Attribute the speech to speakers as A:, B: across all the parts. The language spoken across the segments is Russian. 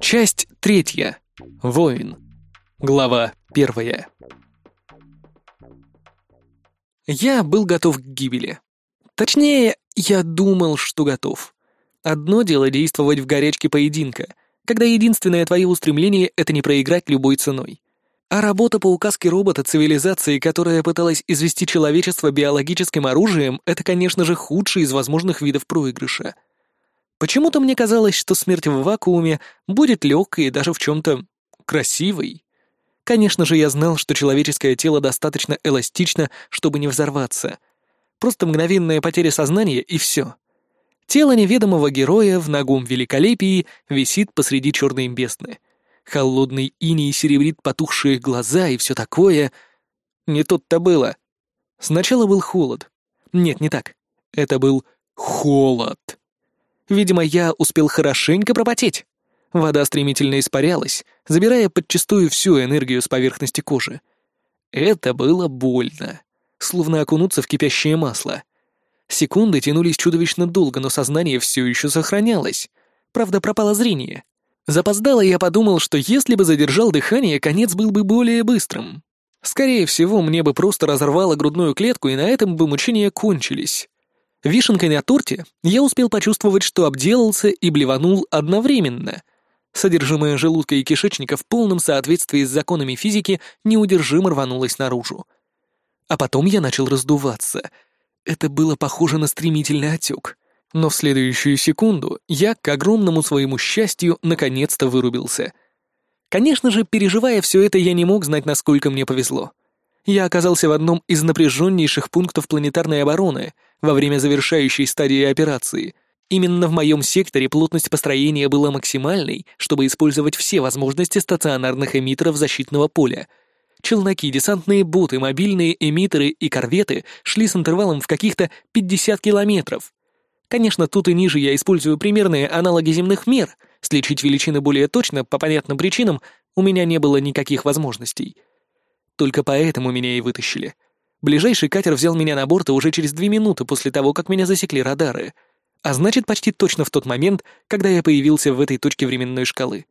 A: Часть третья. Воин. Глава первая. Я был готов к гибели. Точнее, я думал, что готов. Одно дело действовать в горячке поединка, когда единственное твое устремление — это не проиграть любой ценой. А работа по указке робота цивилизации, которая пыталась извести человечество биологическим оружием, это, конечно же, худший из возможных видов проигрыша. Почему-то мне казалось, что смерть в вакууме будет легкой и даже в чем-то красивой. Конечно же, я знал, что человеческое тело достаточно эластично, чтобы не взорваться. Просто мгновенная потеря сознания и все. Тело неведомого героя в ногом великолепии висит посреди черной бездны — Холодный иней серебрит потухшие глаза и все такое. Не тут-то было. Сначала был холод. Нет, не так. Это был холод. Видимо, я успел хорошенько пропотеть. Вода стремительно испарялась, забирая подчистую всю энергию с поверхности кожи. Это было больно, словно окунуться в кипящее масло. Секунды тянулись чудовищно долго, но сознание все еще сохранялось. Правда, пропало зрение. Запоздало я подумал, что если бы задержал дыхание, конец был бы более быстрым. Скорее всего, мне бы просто разорвало грудную клетку, и на этом бы мучения кончились. Вишенкой на торте я успел почувствовать, что обделался и блеванул одновременно. Содержимое желудка и кишечника в полном соответствии с законами физики неудержимо рванулось наружу. А потом я начал раздуваться. Это было похоже на стремительный отек. Но в следующую секунду я, к огромному своему счастью, наконец-то вырубился. Конечно же, переживая все это, я не мог знать, насколько мне повезло. Я оказался в одном из напряженнейших пунктов планетарной обороны во время завершающей стадии операции. Именно в моем секторе плотность построения была максимальной, чтобы использовать все возможности стационарных эмиттеров защитного поля. Челноки, десантные боты, мобильные эмиттеры и корветы шли с интервалом в каких-то 50 километров. Конечно, тут и ниже я использую примерные аналоги земных мер. Слечить величины более точно, по понятным причинам, у меня не было никаких возможностей. Только поэтому меня и вытащили. Ближайший катер взял меня на борт уже через две минуты после того, как меня засекли радары. А значит, почти точно в тот момент, когда я появился в этой точке временной шкалы.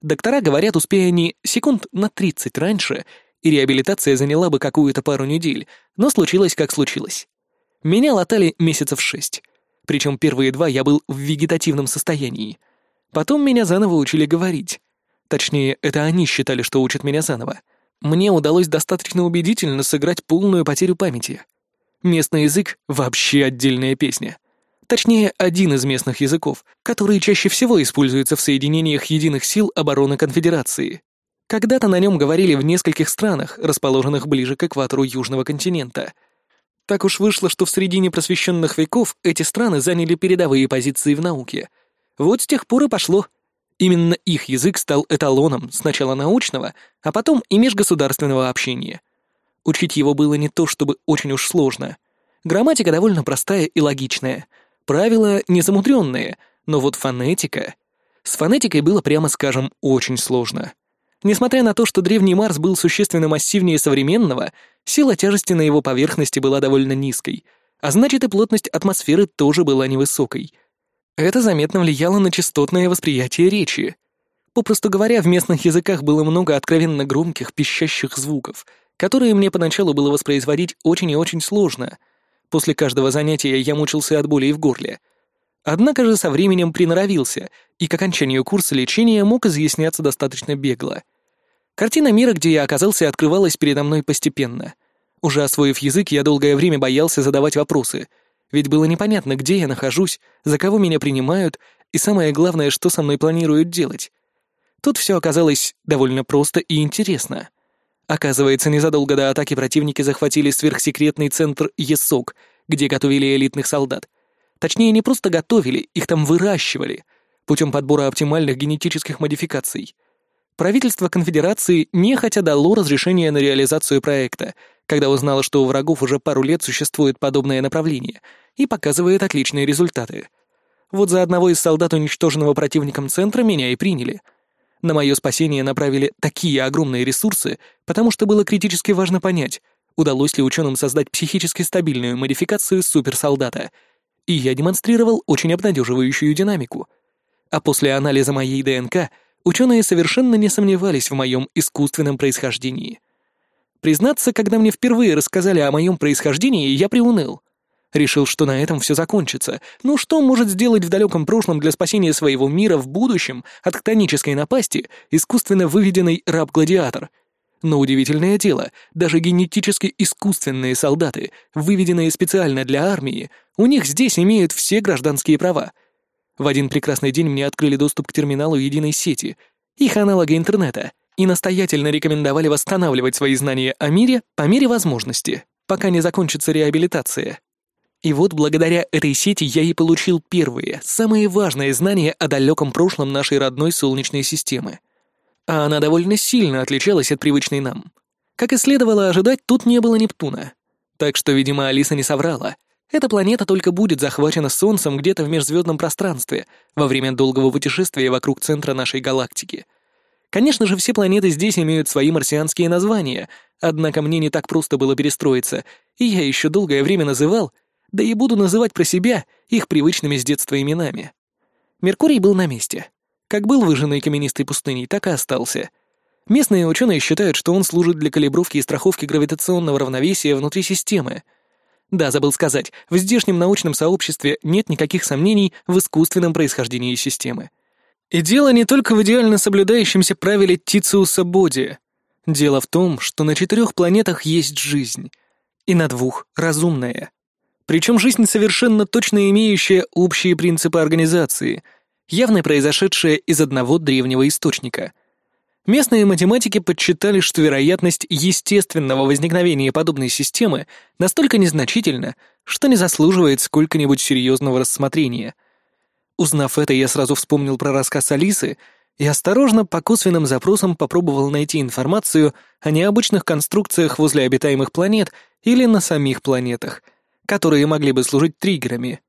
A: Доктора говорят, успея они секунд на 30 раньше, и реабилитация заняла бы какую-то пару недель, но случилось, как случилось. Меня латали месяцев шесть. Причем первые два я был в вегетативном состоянии. Потом меня заново учили говорить. Точнее, это они считали, что учат меня заново. Мне удалось достаточно убедительно сыграть полную потерю памяти. Местный язык — вообще отдельная песня. Точнее, один из местных языков, который чаще всего используется в соединениях единых сил обороны Конфедерации. Когда-то на нем говорили в нескольких странах, расположенных ближе к экватору Южного континента — так уж вышло, что в середине просвещенных веков эти страны заняли передовые позиции в науке. Вот с тех пор и пошло. Именно их язык стал эталоном сначала научного, а потом и межгосударственного общения. Учить его было не то чтобы очень уж сложно. Грамматика довольно простая и логичная. Правила незамудренные, но вот фонетика... С фонетикой было, прямо скажем, очень сложно. Несмотря на то, что древний Марс был существенно массивнее современного, сила тяжести на его поверхности была довольно низкой, а значит и плотность атмосферы тоже была невысокой. Это заметно влияло на частотное восприятие речи. Попросту говоря, в местных языках было много откровенно громких, пищащих звуков, которые мне поначалу было воспроизводить очень и очень сложно. После каждого занятия я мучился от боли в горле. Однако же со временем приноровился, и к окончанию курса лечения мог изъясняться достаточно бегло — Картина мира, где я оказался, открывалась передо мной постепенно. Уже освоив язык, я долгое время боялся задавать вопросы, ведь было непонятно, где я нахожусь, за кого меня принимают, и самое главное, что со мной планируют делать. Тут все оказалось довольно просто и интересно. Оказывается, незадолго до атаки противники захватили сверхсекретный центр ЕСОК, где готовили элитных солдат. Точнее, не просто готовили, их там выращивали, путем подбора оптимальных генетических модификаций правительство конфедерации нехотя дало разрешение на реализацию проекта, когда узнало, что у врагов уже пару лет существует подобное направление и показывает отличные результаты. Вот за одного из солдат, уничтоженного противником центра, меня и приняли. На мое спасение направили такие огромные ресурсы, потому что было критически важно понять, удалось ли ученым создать психически стабильную модификацию суперсолдата. И я демонстрировал очень обнадеживающую динамику — А после анализа моей ДНК ученые совершенно не сомневались в моем искусственном происхождении. Признаться, когда мне впервые рассказали о моем происхождении, я приуныл. Решил, что на этом все закончится. Ну что может сделать в далеком прошлом для спасения своего мира в будущем от хтонической напасти искусственно выведенный раб-гладиатор? Но удивительное дело, даже генетически искусственные солдаты, выведенные специально для армии, у них здесь имеют все гражданские права. В один прекрасный день мне открыли доступ к терминалу единой сети, их аналога интернета, и настоятельно рекомендовали восстанавливать свои знания о мире по мере возможности, пока не закончится реабилитация. И вот благодаря этой сети я и получил первые, самые важные знания о далеком прошлом нашей родной Солнечной системы. А она довольно сильно отличалась от привычной нам. Как и следовало ожидать, тут не было Нептуна. Так что, видимо, Алиса не соврала. Эта планета только будет захвачена Солнцем где-то в межзвездном пространстве во время долгого путешествия вокруг центра нашей галактики. Конечно же, все планеты здесь имеют свои марсианские названия, однако мне не так просто было перестроиться, и я еще долгое время называл — да и буду называть про себя их привычными с детства именами. Меркурий был на месте. Как был выжженной каменистой пустыней, так и остался. Местные ученые считают, что он служит для калибровки и страховки гравитационного равновесия внутри системы. Да, забыл сказать, в здешнем научном сообществе нет никаких сомнений в искусственном происхождении системы. И дело не только в идеально соблюдающемся правиле Тициуса Боди. Дело в том, что на четырех планетах есть жизнь, и на двух — разумная. Причем жизнь совершенно точно имеющая общие принципы организации, явно произошедшая из одного древнего источника. Местные математики подсчитали, что вероятность естественного возникновения подобной системы настолько незначительна, что не заслуживает сколько-нибудь серьезного рассмотрения. Узнав это, я сразу вспомнил про рассказ Алисы и осторожно по косвенным запросам попробовал найти информацию о необычных конструкциях возле обитаемых планет или на самих планетах — которые могли бы служить триггерами.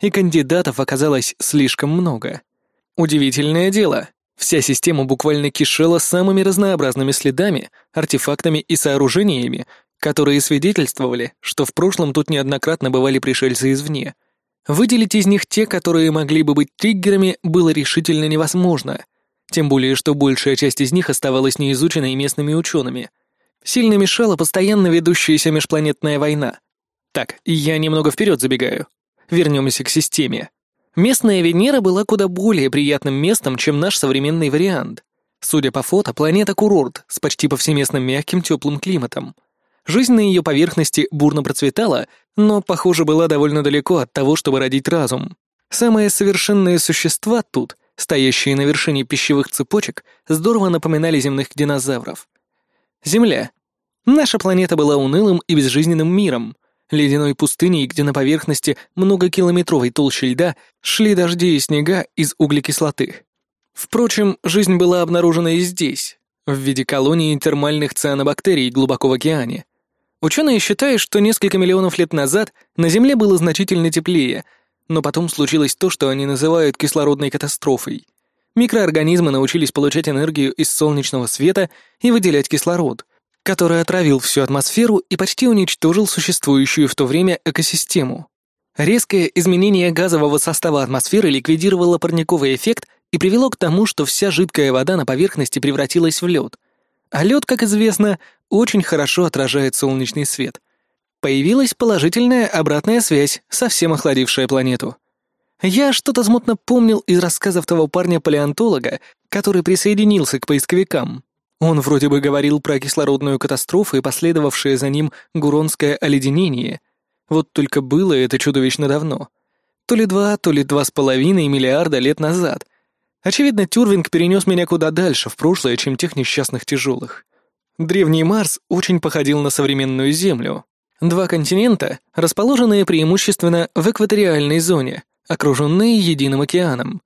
A: И кандидатов оказалось слишком много. Удивительное дело, вся система буквально кишела самыми разнообразными следами, артефактами и сооружениями, которые свидетельствовали, что в прошлом тут неоднократно бывали пришельцы извне. Выделить из них те, которые могли бы быть триггерами, было решительно невозможно, тем более что большая часть из них оставалась неизученной местными учеными. Сильно мешала постоянно ведущаяся межпланетная война, так, я немного вперед забегаю. Вернемся к системе. Местная Венера была куда более приятным местом, чем наш современный вариант. Судя по фото, планета-курорт с почти повсеместным мягким теплым климатом. Жизнь на ее поверхности бурно процветала, но, похоже, была довольно далеко от того, чтобы родить разум. Самые совершенные существа тут, стоящие на вершине пищевых цепочек, здорово напоминали земных динозавров. Земля. Наша планета была унылым и безжизненным миром, ледяной пустыней, где на поверхности многокилометровой толщи льда шли дожди и снега из углекислоты. Впрочем, жизнь была обнаружена и здесь, в виде колонии термальных цианобактерий глубоко в океане. Ученые считают, что несколько миллионов лет назад на Земле было значительно теплее, но потом случилось то, что они называют кислородной катастрофой. Микроорганизмы научились получать энергию из солнечного света и выделять кислород — который отравил всю атмосферу и почти уничтожил существующую в то время экосистему. Резкое изменение газового состава атмосферы ликвидировало парниковый эффект и привело к тому, что вся жидкая вода на поверхности превратилась в лед. А лед, как известно, очень хорошо отражает солнечный свет. Появилась положительная обратная связь, совсем охладившая планету. Я что-то смутно помнил из рассказов того парня-палеонтолога, который присоединился к поисковикам. Он вроде бы говорил про кислородную катастрофу и последовавшее за ним гуронское оледенение. Вот только было это чудовищно давно. То ли два, то ли два с половиной миллиарда лет назад. Очевидно, Тюрвинг перенес меня куда дальше в прошлое, чем тех несчастных тяжелых. Древний Марс очень походил на современную Землю. Два континента, расположенные преимущественно в экваториальной зоне, окруженные единым океаном.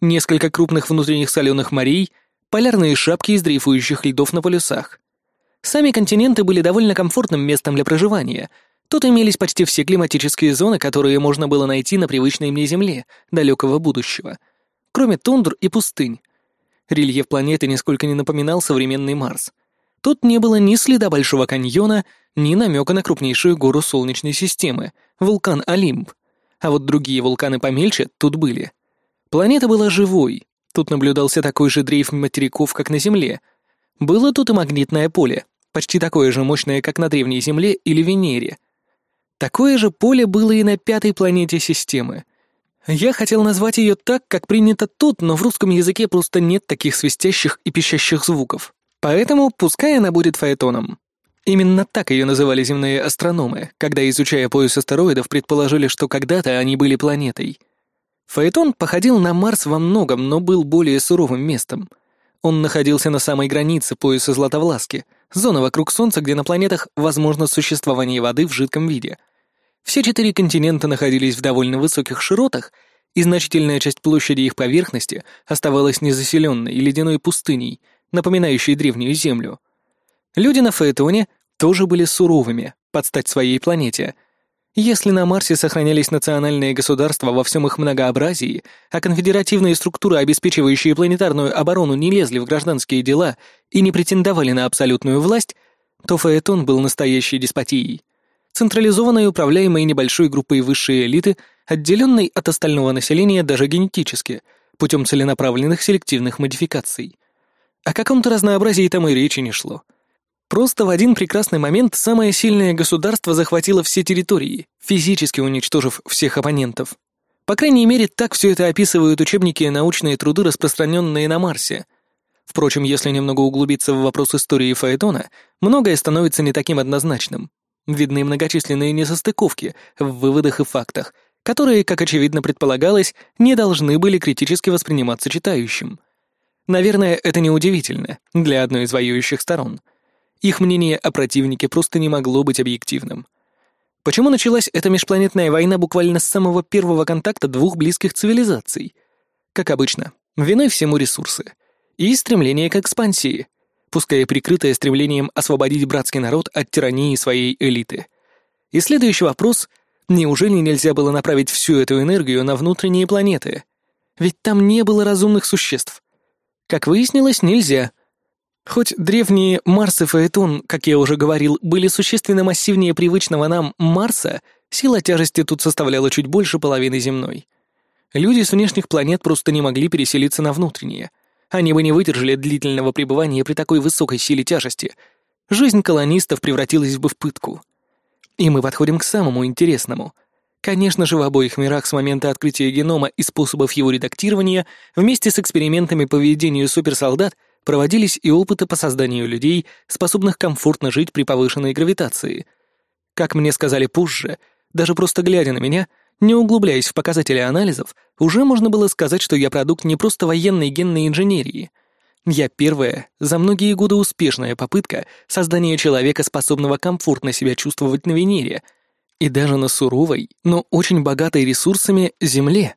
A: Несколько крупных внутренних соленых морей — полярные шапки из дрейфующих льдов на полюсах. Сами континенты были довольно комфортным местом для проживания. Тут имелись почти все климатические зоны, которые можно было найти на привычной мне Земле далекого будущего, кроме тундр и пустынь. Рельеф планеты нисколько не напоминал современный Марс. Тут не было ни следа Большого каньона, ни намека на крупнейшую гору Солнечной системы — вулкан Олимп. А вот другие вулканы помельче тут были — Планета была живой, тут наблюдался такой же дрейф материков, как на Земле. Было тут и магнитное поле, почти такое же мощное, как на Древней Земле или Венере. Такое же поле было и на пятой планете системы. Я хотел назвать ее так, как принято тут, но в русском языке просто нет таких свистящих и пищащих звуков. Поэтому пускай она будет фаэтоном. Именно так ее называли земные астрономы, когда, изучая пояс астероидов, предположили, что когда-то они были планетой. Фаэтон походил на Марс во многом, но был более суровым местом. Он находился на самой границе пояса Златовласки, зона вокруг Солнца, где на планетах возможно существование воды в жидком виде. Все четыре континента находились в довольно высоких широтах, и значительная часть площади их поверхности оставалась незаселенной и ледяной пустыней, напоминающей древнюю Землю — Люди на Фаэтоне тоже были суровыми, под стать своей планете. Если на Марсе сохранялись национальные государства во всем их многообразии, а конфедеративные структуры, обеспечивающие планетарную оборону, не лезли в гражданские дела и не претендовали на абсолютную власть, то Фаэтон был настоящей деспотией. Централизованной, управляемой небольшой группой высшей элиты, отделенной от остального населения даже генетически, путем целенаправленных селективных модификаций. О каком-то разнообразии там и речи не шло. Просто в один прекрасный момент самое сильное государство захватило все территории, физически уничтожив всех оппонентов. По крайней мере, так все это описывают учебники и научные труды, распространенные на Марсе. Впрочем, если немного углубиться в вопрос истории Фаэтона, многое становится не таким однозначным. Видны многочисленные несостыковки в выводах и фактах, которые, как очевидно предполагалось, не должны были критически восприниматься читающим. Наверное, это неудивительно для одной из воюющих сторон — их мнение о противнике просто не могло быть объективным. Почему началась эта межпланетная война буквально с самого первого контакта двух близких цивилизаций? Как обычно, виной всему ресурсы. И стремление к экспансии, пускай прикрытое стремлением освободить братский народ от тирании своей элиты. И следующий вопрос — Неужели нельзя было направить всю эту энергию на внутренние планеты? Ведь там не было разумных существ. Как выяснилось, нельзя — Хоть древние Марс и Фаэтон, как я уже говорил, были существенно массивнее привычного нам Марса, сила тяжести тут составляла чуть больше половины земной. Люди с внешних планет просто не могли переселиться на внутренние. Они бы не выдержали длительного пребывания при такой высокой силе тяжести. Жизнь колонистов превратилась бы в пытку. И мы подходим к самому интересному. Конечно же, в обоих мирах с момента открытия генома и способов его редактирования, вместе с экспериментами по введению суперсолдат — проводились и опыты по созданию людей, способных комфортно жить при повышенной гравитации. Как мне сказали позже, даже просто глядя на меня, не углубляясь в показатели анализов, уже можно было сказать, что я продукт не просто военной генной инженерии. Я первая, за многие годы успешная попытка создания человека, способного комфортно себя чувствовать на Венере, и даже на суровой, но очень богатой ресурсами Земле.